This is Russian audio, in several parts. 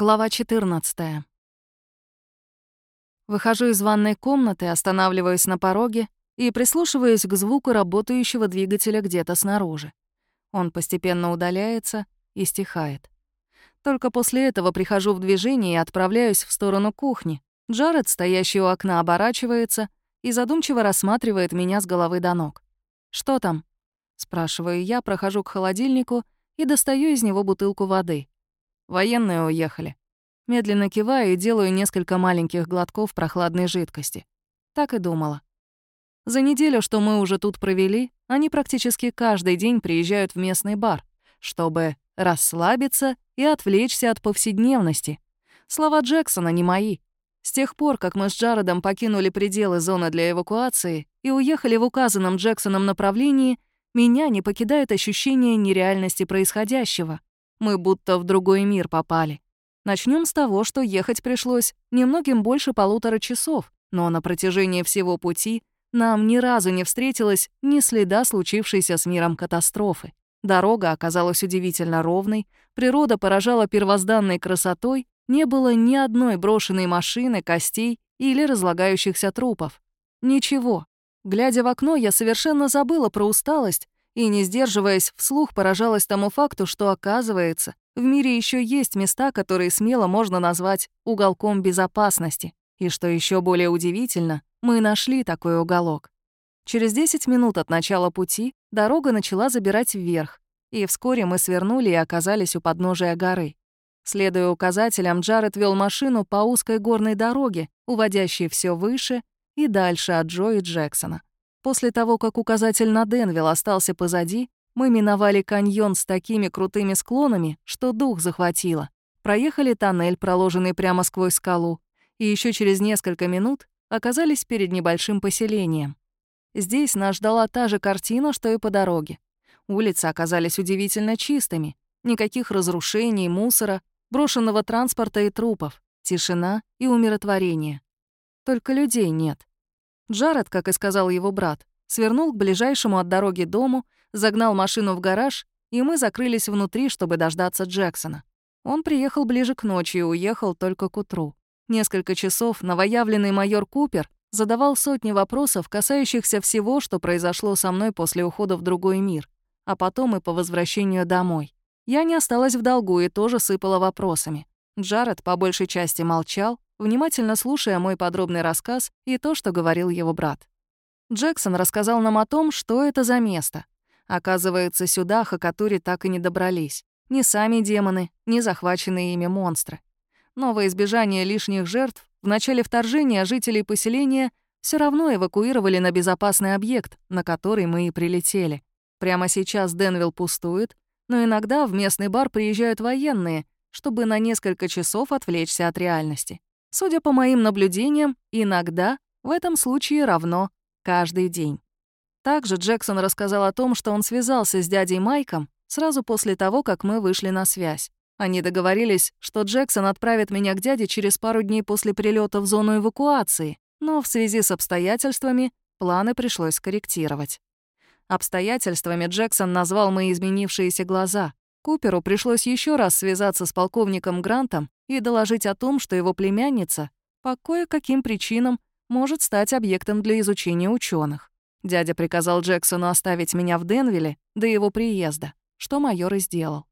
Глава 14. Выхожу из ванной комнаты, останавливаюсь на пороге и прислушиваюсь к звуку работающего двигателя где-то снаружи. Он постепенно удаляется и стихает. Только после этого прихожу в движение и отправляюсь в сторону кухни. Джаред, стоящий у окна, оборачивается и задумчиво рассматривает меня с головы до ног. «Что там?» — спрашиваю я, прохожу к холодильнику и достаю из него бутылку воды. Военные уехали. Медленно киваю и делаю несколько маленьких глотков прохладной жидкости. Так и думала. За неделю, что мы уже тут провели, они практически каждый день приезжают в местный бар, чтобы расслабиться и отвлечься от повседневности. Слова Джексона не мои. С тех пор, как мы с Джаредом покинули пределы зоны для эвакуации и уехали в указанном Джексоном направлении, меня не покидает ощущение нереальности происходящего. Мы будто в другой мир попали. Начнем с того, что ехать пришлось немногим больше полутора часов, но на протяжении всего пути нам ни разу не встретилось ни следа случившейся с миром катастрофы. Дорога оказалась удивительно ровной, природа поражала первозданной красотой, не было ни одной брошенной машины, костей или разлагающихся трупов. Ничего. Глядя в окно, я совершенно забыла про усталость и, не сдерживаясь, вслух поражалась тому факту, что, оказывается, в мире еще есть места, которые смело можно назвать уголком безопасности. И что еще более удивительно, мы нашли такой уголок. Через 10 минут от начала пути дорога начала забирать вверх, и вскоре мы свернули и оказались у подножия горы. Следуя указателям, Джаред вел машину по узкой горной дороге, уводящей все выше и дальше от Джо и Джексона. После того, как указатель на Денвилл остался позади, мы миновали каньон с такими крутыми склонами, что дух захватило. Проехали тоннель, проложенный прямо сквозь скалу, и еще через несколько минут оказались перед небольшим поселением. Здесь нас ждала та же картина, что и по дороге. Улицы оказались удивительно чистыми. Никаких разрушений, мусора, брошенного транспорта и трупов, тишина и умиротворение. Только людей нет. Джаред, как и сказал его брат, свернул к ближайшему от дороги дому, загнал машину в гараж, и мы закрылись внутри, чтобы дождаться Джексона. Он приехал ближе к ночи и уехал только к утру. Несколько часов новоявленный майор Купер задавал сотни вопросов, касающихся всего, что произошло со мной после ухода в другой мир, а потом и по возвращению домой. Я не осталась в долгу и тоже сыпала вопросами. Джаред по большей части молчал, внимательно слушая мой подробный рассказ и то, что говорил его брат. Джексон рассказал нам о том, что это за место. Оказывается, сюда Хакатури так и не добрались. Ни сами демоны, ни захваченные ими монстры. Но во избежание лишних жертв в начале вторжения жителей поселения все равно эвакуировали на безопасный объект, на который мы и прилетели. Прямо сейчас Денвилл пустует, но иногда в местный бар приезжают военные, чтобы на несколько часов отвлечься от реальности. Судя по моим наблюдениям, иногда в этом случае равно каждый день. Также Джексон рассказал о том, что он связался с дядей Майком сразу после того, как мы вышли на связь. Они договорились, что Джексон отправит меня к дяде через пару дней после прилета в зону эвакуации, но в связи с обстоятельствами планы пришлось скорректировать. Обстоятельствами Джексон назвал мои изменившиеся глаза. Куперу пришлось еще раз связаться с полковником Грантом и доложить о том, что его племянница по кое-каким причинам может стать объектом для изучения ученых. Дядя приказал Джексону оставить меня в Денвилле до его приезда, что майор и сделал.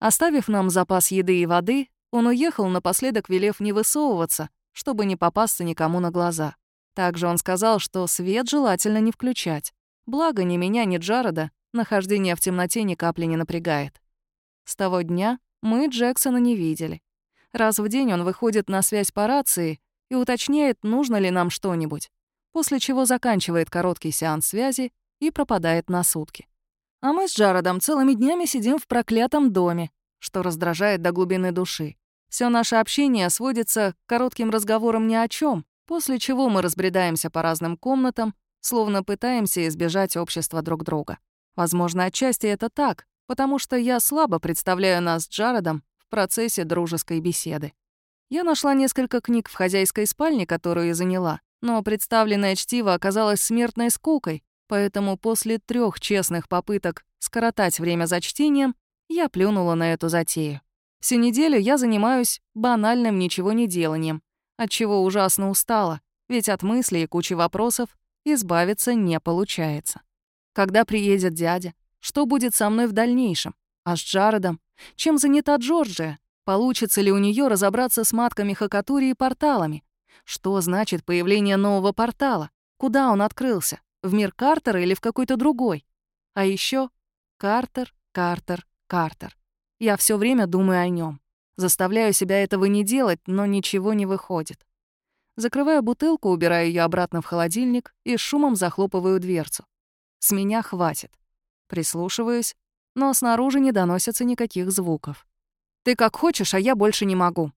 Оставив нам запас еды и воды, он уехал, напоследок велев не высовываться, чтобы не попасться никому на глаза. Также он сказал, что свет желательно не включать. Благо ни меня, ни Джареда нахождение в темноте ни капли не напрягает. С того дня мы Джексона не видели. Раз в день он выходит на связь по рации и уточняет, нужно ли нам что-нибудь, после чего заканчивает короткий сеанс связи и пропадает на сутки. А мы с Джаредом целыми днями сидим в проклятом доме, что раздражает до глубины души. Все наше общение сводится к коротким разговорам ни о чем, после чего мы разбредаемся по разным комнатам, словно пытаемся избежать общества друг друга. Возможно, отчасти это так, потому что я слабо представляю нас с Джаредом в процессе дружеской беседы. Я нашла несколько книг в хозяйской спальне, которую заняла, но представленное чтиво оказалось смертной скукой, поэтому после трех честных попыток скоротать время за чтением я плюнула на эту затею. Всю неделю я занимаюсь банальным ничего не деланием, от чего ужасно устала, ведь от мыслей и кучи вопросов избавиться не получается. Когда приедет дядя? Что будет со мной в дальнейшем? А с Джаредом? Чем занята Джорджия? Получится ли у нее разобраться с матками Хакатури и порталами? Что значит появление нового портала? Куда он открылся? В мир Картера или в какой-то другой? А еще Картер, Картер, Картер. Я все время думаю о нем. Заставляю себя этого не делать, но ничего не выходит. Закрываю бутылку, убираю ее обратно в холодильник и шумом захлопываю дверцу. С меня хватит. Прислушиваюсь, но снаружи не доносятся никаких звуков. «Ты как хочешь, а я больше не могу».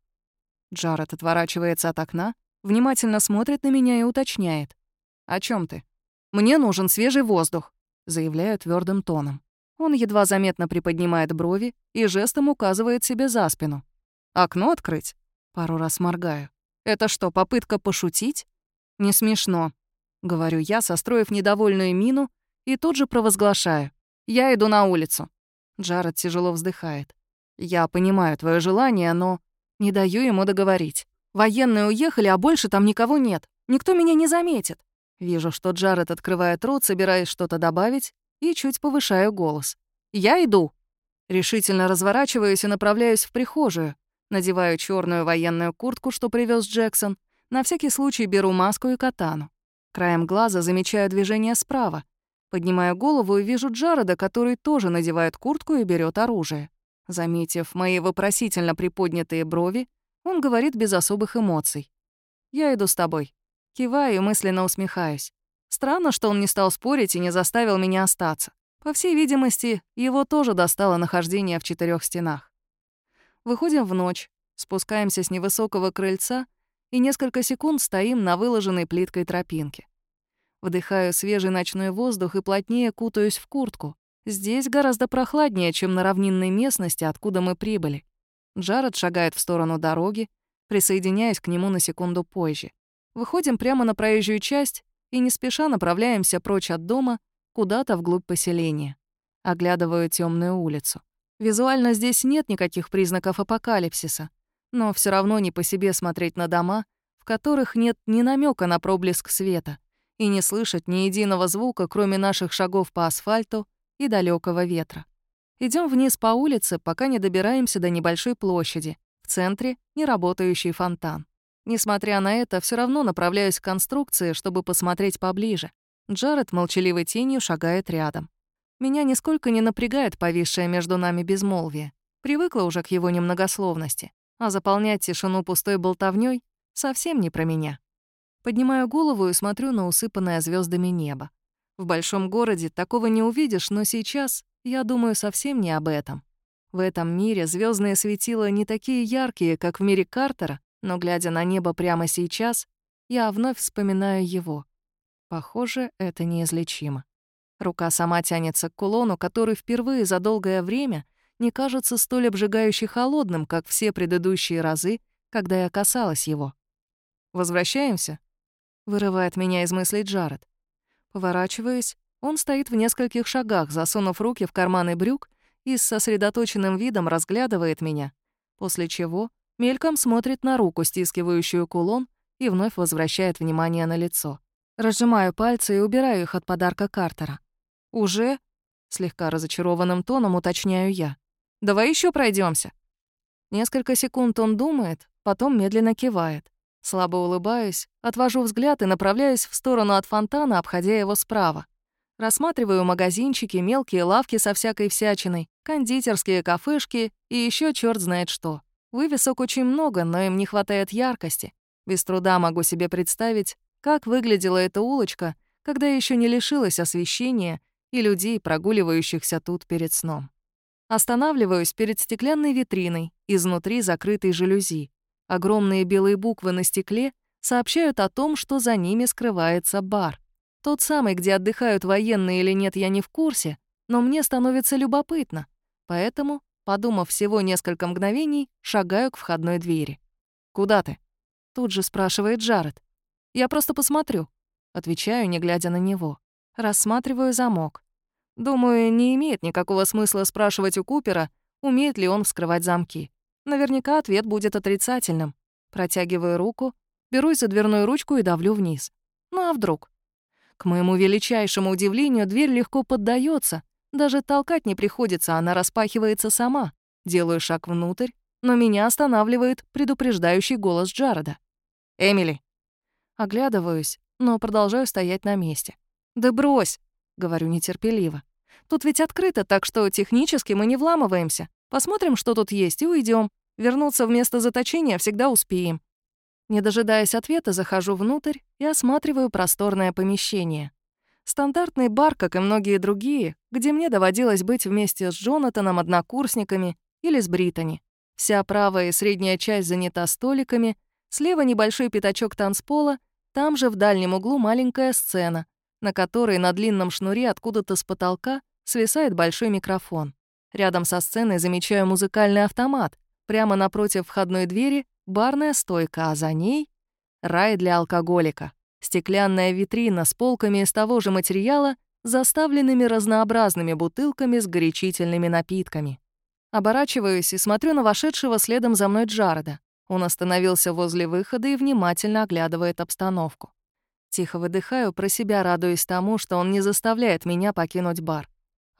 Джаред отворачивается от окна, внимательно смотрит на меня и уточняет. «О чем ты?» «Мне нужен свежий воздух», — заявляю твердым тоном. Он едва заметно приподнимает брови и жестом указывает себе за спину. «Окно открыть?» Пару раз моргаю. «Это что, попытка пошутить?» «Не смешно», — говорю я, состроив недовольную мину, и тут же провозглашаю. «Я иду на улицу». Джаред тяжело вздыхает. «Я понимаю твое желание, но...» Не даю ему договорить. «Военные уехали, а больше там никого нет. Никто меня не заметит». Вижу, что Джаред открывает рот, собираясь что-то добавить, и чуть повышаю голос. «Я иду!» Решительно разворачиваюсь и направляюсь в прихожую. Надеваю черную военную куртку, что привез Джексон. На всякий случай беру маску и катану. Краем глаза замечаю движение справа. Поднимаю голову и вижу Джареда, который тоже надевает куртку и берет оружие. Заметив мои вопросительно приподнятые брови, он говорит без особых эмоций. «Я иду с тобой». Киваю и мысленно усмехаюсь. Странно, что он не стал спорить и не заставил меня остаться. По всей видимости, его тоже достало нахождение в четырех стенах. Выходим в ночь, спускаемся с невысокого крыльца и несколько секунд стоим на выложенной плиткой тропинке. Вдыхаю свежий ночной воздух и плотнее кутаюсь в куртку. Здесь гораздо прохладнее, чем на равнинной местности, откуда мы прибыли. Джаред шагает в сторону дороги, присоединяясь к нему на секунду позже. Выходим прямо на проезжую часть и не спеша направляемся прочь от дома, куда-то вглубь поселения. Оглядываю темную улицу. Визуально здесь нет никаких признаков апокалипсиса, но все равно не по себе смотреть на дома, в которых нет ни намека на проблеск света, и не слышать ни единого звука, кроме наших шагов по асфальту и далекого ветра. Идем вниз по улице, пока не добираемся до небольшой площади. В центре — неработающий фонтан. Несмотря на это, все равно направляюсь к конструкции, чтобы посмотреть поближе. Джаред молчаливой тенью шагает рядом. Меня нисколько не напрягает повисшее между нами безмолвие. Привыкла уже к его немногословности, а заполнять тишину пустой болтовней совсем не про меня. Поднимаю голову и смотрю на усыпанное звездами небо. В большом городе такого не увидишь, но сейчас я думаю совсем не об этом. В этом мире звездные светила не такие яркие, как в мире Картера, но, глядя на небо прямо сейчас, я вновь вспоминаю его. Похоже, это неизлечимо. Рука сама тянется к кулону, который впервые за долгое время не кажется столь обжигающе холодным, как все предыдущие разы, когда я касалась его. «Возвращаемся?» — вырывает меня из мыслей Джаред. Поворачиваясь, он стоит в нескольких шагах, засунув руки в карманы брюк и с сосредоточенным видом разглядывает меня, после чего Мельком смотрит на руку, стискивающую кулон, и вновь возвращает внимание на лицо. Разжимаю пальцы и убираю их от подарка Картера. «Уже?» — слегка разочарованным тоном уточняю я. «Давай еще пройдемся. Несколько секунд он думает, потом медленно кивает. Слабо улыбаюсь, отвожу взгляд и направляюсь в сторону от фонтана, обходя его справа. Рассматриваю магазинчики, мелкие лавки со всякой всячиной, кондитерские кафешки и еще черт знает что. Вывесок очень много, но им не хватает яркости. Без труда могу себе представить, как выглядела эта улочка, когда еще не лишилась освещения и людей, прогуливающихся тут перед сном. Останавливаюсь перед стеклянной витриной, изнутри закрытой жалюзи. Огромные белые буквы на стекле сообщают о том, что за ними скрывается бар. Тот самый, где отдыхают военные или нет, я не в курсе, но мне становится любопытно. Поэтому Подумав всего несколько мгновений, шагаю к входной двери. «Куда ты?» Тут же спрашивает Джаред. «Я просто посмотрю». Отвечаю, не глядя на него. Рассматриваю замок. Думаю, не имеет никакого смысла спрашивать у Купера, умеет ли он вскрывать замки. Наверняка ответ будет отрицательным. Протягиваю руку, берусь за дверную ручку и давлю вниз. Ну а вдруг? К моему величайшему удивлению, дверь легко поддается, даже толкать не приходится, она распахивается сама. Делаю шаг внутрь, но меня останавливает предупреждающий голос Джареда. «Эмили!» Оглядываюсь, но продолжаю стоять на месте. «Да брось!» — говорю нетерпеливо. «Тут ведь открыто, так что технически мы не вламываемся. Посмотрим, что тут есть, и уйдем. Вернуться в место заточения всегда успеем». Не дожидаясь ответа, захожу внутрь и осматриваю просторное помещение. Стандартный бар, как и многие другие, где мне доводилось быть вместе с Джонатаном, однокурсниками или с Британи. Вся правая и средняя часть занята столиками, слева небольшой пятачок танцпола, там же в дальнем углу маленькая сцена, на которой на длинном шнуре откуда-то с потолка свисает большой микрофон. Рядом со сценой замечаю музыкальный автомат. Прямо напротив входной двери — барная стойка, а за ней — рай для алкоголика. Стеклянная витрина с полками из того же материала, заставленными разнообразными бутылками с горячительными напитками. Оборачиваюсь и смотрю на вошедшего следом за мной Джареда. Он остановился возле выхода и внимательно оглядывает обстановку. Тихо выдыхаю, про себя радуясь тому, что он не заставляет меня покинуть бар.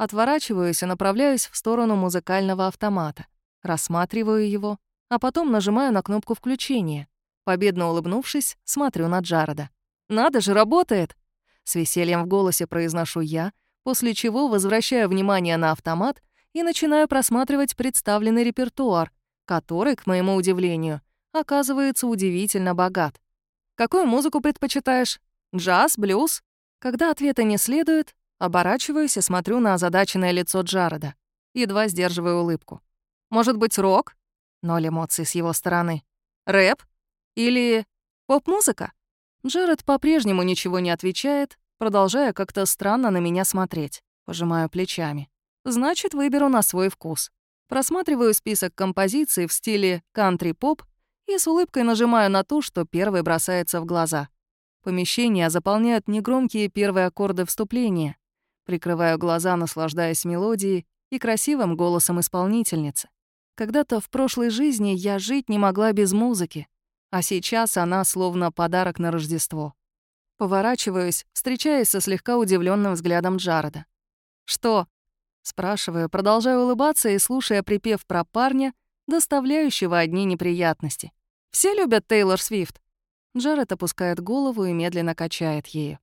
Отворачиваюсь и направляюсь в сторону музыкального автомата. Рассматриваю его, а потом нажимаю на кнопку включения. Победно улыбнувшись, смотрю на Джареда. «Надо же, работает!» С весельем в голосе произношу я, после чего возвращаю внимание на автомат и начинаю просматривать представленный репертуар, который, к моему удивлению, оказывается удивительно богат. «Какую музыку предпочитаешь? Джаз, блюз?» Когда ответа не следует, оборачиваюсь и смотрю на озадаченное лицо Джареда. Едва сдерживаю улыбку. «Может быть, рок?» Ноль эмоций с его стороны. «Рэп? Или поп-музыка?» Джаред по-прежнему ничего не отвечает, продолжая как-то странно на меня смотреть. Пожимаю плечами. Значит, выберу на свой вкус. Просматриваю список композиций в стиле кантри-поп и с улыбкой нажимаю на ту, что первой бросается в глаза. Помещение заполняют негромкие первые аккорды вступления. Прикрываю глаза, наслаждаясь мелодией и красивым голосом исполнительницы. Когда-то в прошлой жизни я жить не могла без музыки, а сейчас она словно подарок на Рождество. Поворачиваюсь, встречаясь со слегка удивленным взглядом Джареда. «Что?» — спрашиваю, продолжая улыбаться и слушая припев про парня, доставляющего одни неприятности. «Все любят Тейлор Свифт?» Джаред опускает голову и медленно качает ею.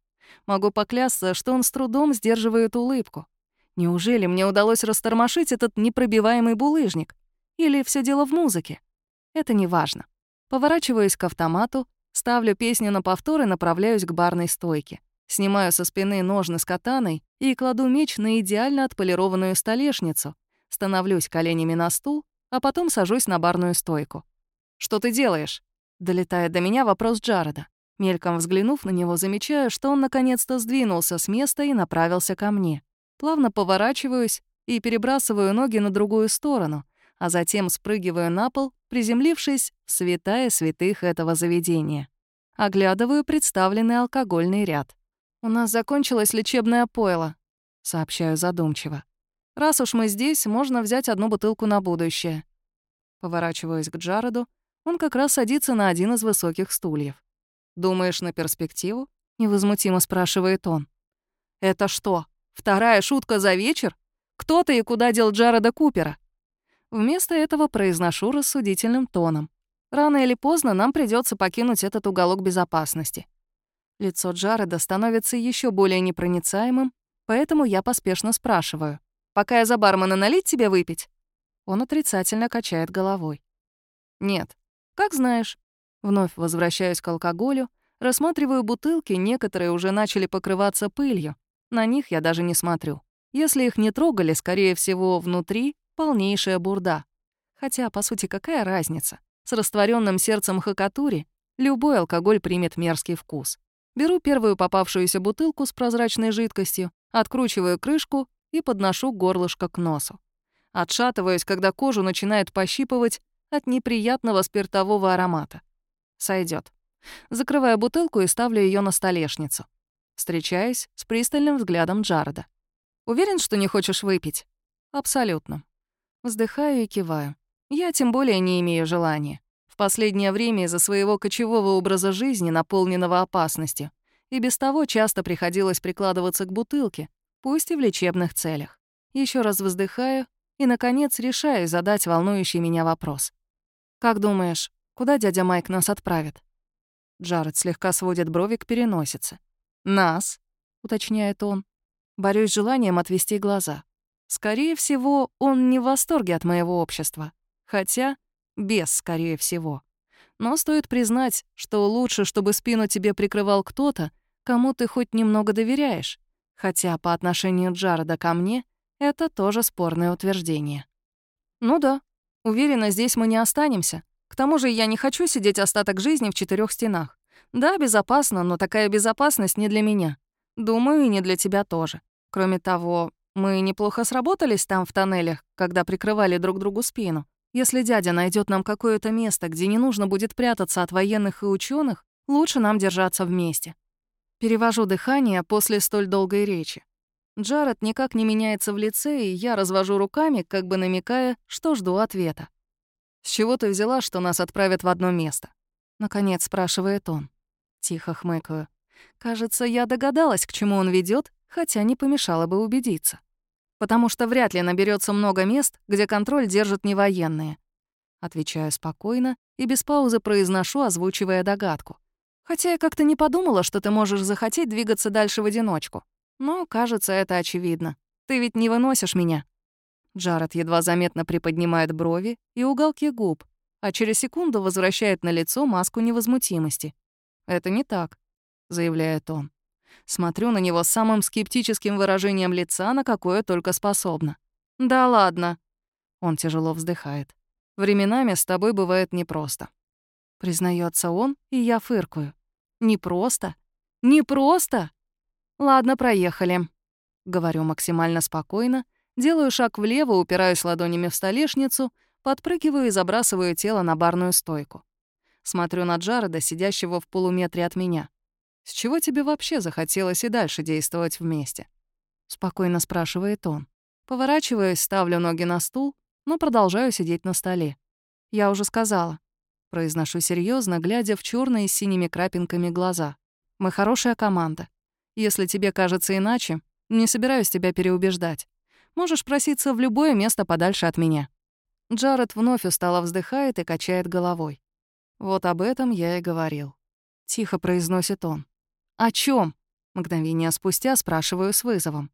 Могу поклясться, что он с трудом сдерживает улыбку. Неужели мне удалось растормошить этот непробиваемый булыжник? Или все дело в музыке? Это не важно. Поворачиваюсь к автомату, ставлю песню на повтор и направляюсь к барной стойке. Снимаю со спины ножны с катаной и кладу меч на идеально отполированную столешницу, становлюсь коленями на стул, а потом сажусь на барную стойку. «Что ты делаешь?» — долетает до меня вопрос Джареда. Мельком взглянув на него, замечаю, что он наконец-то сдвинулся с места и направился ко мне. Плавно поворачиваюсь и перебрасываю ноги на другую сторону, а затем спрыгиваю на пол, приземлившись в святая святых этого заведения. Оглядываю представленный алкогольный ряд. «У нас закончилось лечебное пойло», — сообщаю задумчиво. «Раз уж мы здесь, можно взять одну бутылку на будущее». Поворачиваюсь к Джареду, он как раз садится на один из высоких стульев. «Думаешь на перспективу?» — невозмутимо спрашивает он. «Это что, вторая шутка за вечер? Кто ты и куда дел Джареда Купера?» Вместо этого произношу рассудительным тоном. Рано или поздно нам придется покинуть этот уголок безопасности. Лицо Джареда становится еще более непроницаемым, поэтому я поспешно спрашиваю. «Пока я за бармена налить тебе выпить?» Он отрицательно качает головой. «Нет. Как знаешь». Вновь возвращаюсь к алкоголю, рассматриваю бутылки, некоторые уже начали покрываться пылью. На них я даже не смотрю. Если их не трогали, скорее всего, внутри полнейшая бурда. Хотя, по сути, какая разница? С растворенным сердцем хакатури любой алкоголь примет мерзкий вкус. Беру первую попавшуюся бутылку с прозрачной жидкостью, откручиваю крышку и подношу горлышко к носу. Отшатываюсь, когда кожу начинает пощипывать от неприятного спиртового аромата. Сойдет. Закрываю бутылку и ставлю ее на столешницу. Встречаюсь с пристальным взглядом Джареда. «Уверен, что не хочешь выпить?» «Абсолютно. Вздыхаю и киваю. Я тем более не имею желания. В последнее время из-за своего кочевого образа жизни, наполненного опасностью, и без того часто приходилось прикладываться к бутылке, пусть и в лечебных целях. Еще раз вздыхаю и, наконец, решаю задать волнующий меня вопрос. «Как думаешь, куда дядя Майк нас отправит?» Джаред слегка сводит брови к переносице. «Нас?» — уточняет он. Борюсь с желанием отвести глаза. Скорее всего, он не в восторге от моего общества. Хотя, без, скорее всего. Но стоит признать, что лучше, чтобы спину тебе прикрывал кто-то, кому ты хоть немного доверяешь. Хотя по отношению Джареда ко мне это тоже спорное утверждение. Ну да, уверена, здесь мы не останемся. К тому же я не хочу сидеть остаток жизни в четырех стенах. Да, безопасно, но такая безопасность не для меня. Думаю, и не для тебя тоже. Кроме того, мы неплохо сработались там в тоннелях, когда прикрывали друг другу спину. Если дядя найдет нам какое-то место, где не нужно будет прятаться от военных и ученых, лучше нам держаться вместе. Перевожу дыхание после столь долгой речи. Джаред никак не меняется в лице, и я развожу руками, как бы намекая, что жду ответа. «С чего ты взяла, что нас отправят в одно место?» Наконец спрашивает он. Тихо хмыкаю. Кажется, я догадалась, к чему он ведет, хотя не помешало бы убедиться. Потому что вряд ли наберется много мест, где контроль держат не военные. Отвечаю спокойно и без паузы произношу, озвучивая догадку. Хотя я как-то не подумала, что ты можешь захотеть двигаться дальше в одиночку. Но, кажется, это очевидно. Ты ведь не выносишь меня. Джаред едва заметно приподнимает брови и уголки губ, а через секунду возвращает на лицо маску невозмутимости. «Это не так», — заявляет он. Смотрю на него самым скептическим выражением лица, на какое только способна. «Да ладно». Он тяжело вздыхает. «Временами с тобой бывает непросто». Признается он, и я фыркаю. «Непросто? Непросто?» «Ладно, проехали», — говорю максимально спокойно, делаю шаг влево, упираюсь ладонями в столешницу, подпрыгиваю и забрасываю тело на барную стойку. Смотрю на Джареда, сидящего в полуметре от меня. «С чего тебе вообще захотелось и дальше действовать вместе?» Спокойно спрашивает он. Поворачиваюсь, ставлю ноги на стул, но продолжаю сидеть на столе. «Я уже сказала». Произношу серьезно, глядя в черные с синими крапинками глаза. «Мы хорошая команда. Если тебе кажется иначе, не собираюсь тебя переубеждать. Можешь проситься в любое место подальше от меня». Джаред вновь устало вздыхает и качает головой. «Вот об этом я и говорил». Тихо произносит он. «О чем? Мгновение спустя спрашиваю с вызовом.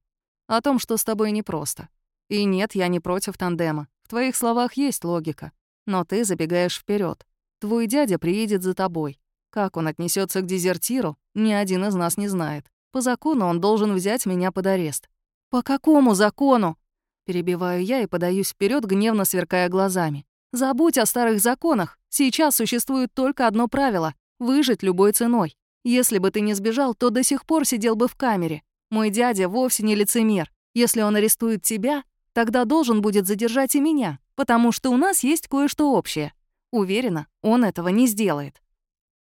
«О том, что с тобой непросто. И нет, я не против тандема. В твоих словах есть логика. Но ты забегаешь вперед. Твой дядя приедет за тобой. Как он отнесется к дезертиру, ни один из нас не знает. По закону он должен взять меня под арест. «По какому закону?» Перебиваю я и подаюсь вперед, гневно сверкая глазами. «Забудь о старых законах. Сейчас существует только одно правило — выжить любой ценой. Если бы ты не сбежал, то до сих пор сидел бы в камере. Мой дядя вовсе не лицемер. Если он арестует тебя, тогда должен будет задержать и меня, потому что у нас есть кое-что общее. Уверена, он этого не сделает».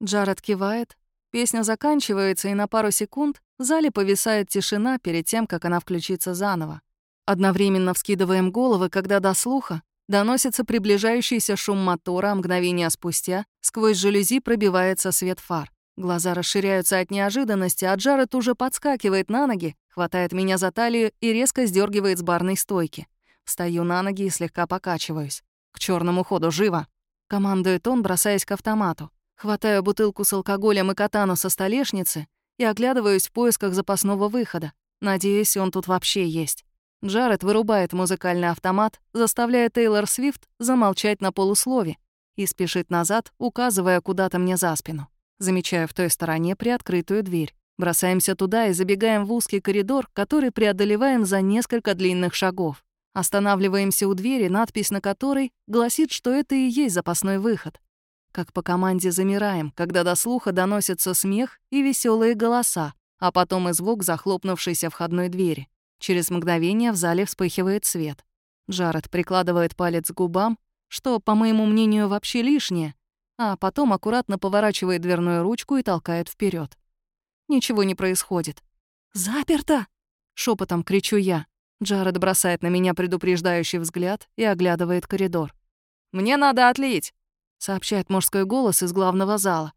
Джаред кивает. Песня заканчивается, и на пару секунд в зале повисает тишина перед тем, как она включится заново. Одновременно вскидываем головы, когда до слуха доносится приближающийся шум мотора, а мгновение спустя сквозь жалюзи пробивается свет фар. Глаза расширяются от неожиданности, а Джаред уже подскакивает на ноги, хватает меня за талию и резко сдергивает с барной стойки. Встаю на ноги и слегка покачиваюсь. «К черному ходу, живо!» — командует он, бросаясь к автомату. Хватаю бутылку с алкоголем и катану со столешницы и оглядываюсь в поисках запасного выхода. Надеюсь, он тут вообще есть. Джаред вырубает музыкальный автомат, заставляя Тейлор Свифт замолчать на полуслове и спешит назад, указывая куда-то мне за спину. Замечаю в той стороне приоткрытую дверь. Бросаемся туда и забегаем в узкий коридор, который преодолеваем за несколько длинных шагов. Останавливаемся у двери, надпись на которой гласит, что это и есть запасной выход. Как по команде замираем, когда до слуха доносится смех и веселые голоса, а потом и звук захлопнувшейся входной двери. Через мгновение в зале вспыхивает свет. Джаред прикладывает палец к губам, что, по моему мнению, вообще лишнее, а потом аккуратно поворачивает дверную ручку и толкает вперед. Ничего не происходит. «Заперто!» — шепотом кричу я. Джаред бросает на меня предупреждающий взгляд и оглядывает коридор. Мне надо отлить», — сообщает мужской голос из главного зала.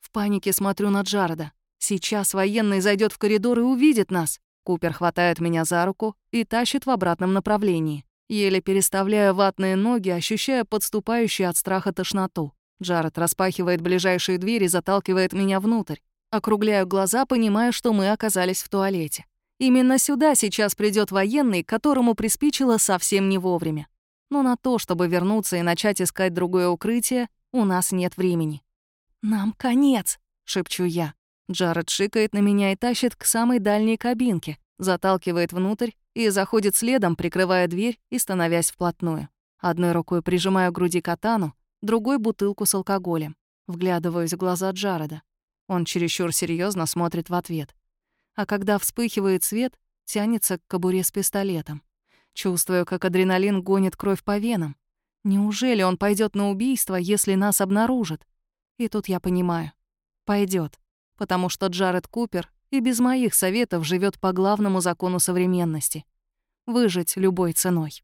В панике смотрю на Джареда. Сейчас военный зайдет в коридор и увидит нас. Купер хватает меня за руку и тащит в обратном направлении. Еле переставляя ватные ноги, ощущая подступающую от страха тошноту. Джаред распахивает ближайшие двери и заталкивает меня внутрь. Округляю глаза, понимая, что мы оказались в туалете. Именно сюда сейчас придет военный, которому приспичило совсем не вовремя. Но на то, чтобы вернуться и начать искать другое укрытие, у нас нет времени. «Нам конец!» — шепчу я. Джаред шикает на меня и тащит к самой дальней кабинке, заталкивает внутрь и заходит следом, прикрывая дверь и становясь вплотную. Одной рукой прижимаю к груди катану, другой — бутылку с алкоголем. Вглядываюсь в глаза Джареда. Он чересчур серьезно смотрит в ответ. А когда вспыхивает свет, тянется к кобуре с пистолетом. Чувствую, как адреналин гонит кровь по венам. Неужели он пойдет на убийство, если нас обнаружат? И тут я понимаю. пойдет потому что Джаред Купер и без моих советов живет по главному закону современности — выжить любой ценой.